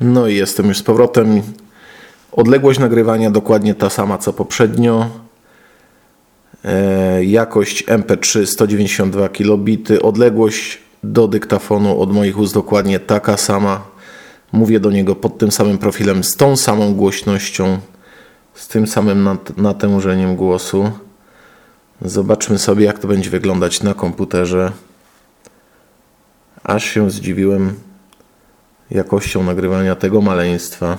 No i jestem już z powrotem. Odległość nagrywania dokładnie ta sama co poprzednio. E, jakość MP3 192 kilobity. Odległość do dyktafonu od moich ust dokładnie taka sama. Mówię do niego pod tym samym profilem, z tą samą głośnością, z tym samym nat- natężeniem głosu. Zobaczmy sobie, jak to będzie wyglądać na komputerze. Aż się zdziwiłem jakością nagrywania tego maleństwa.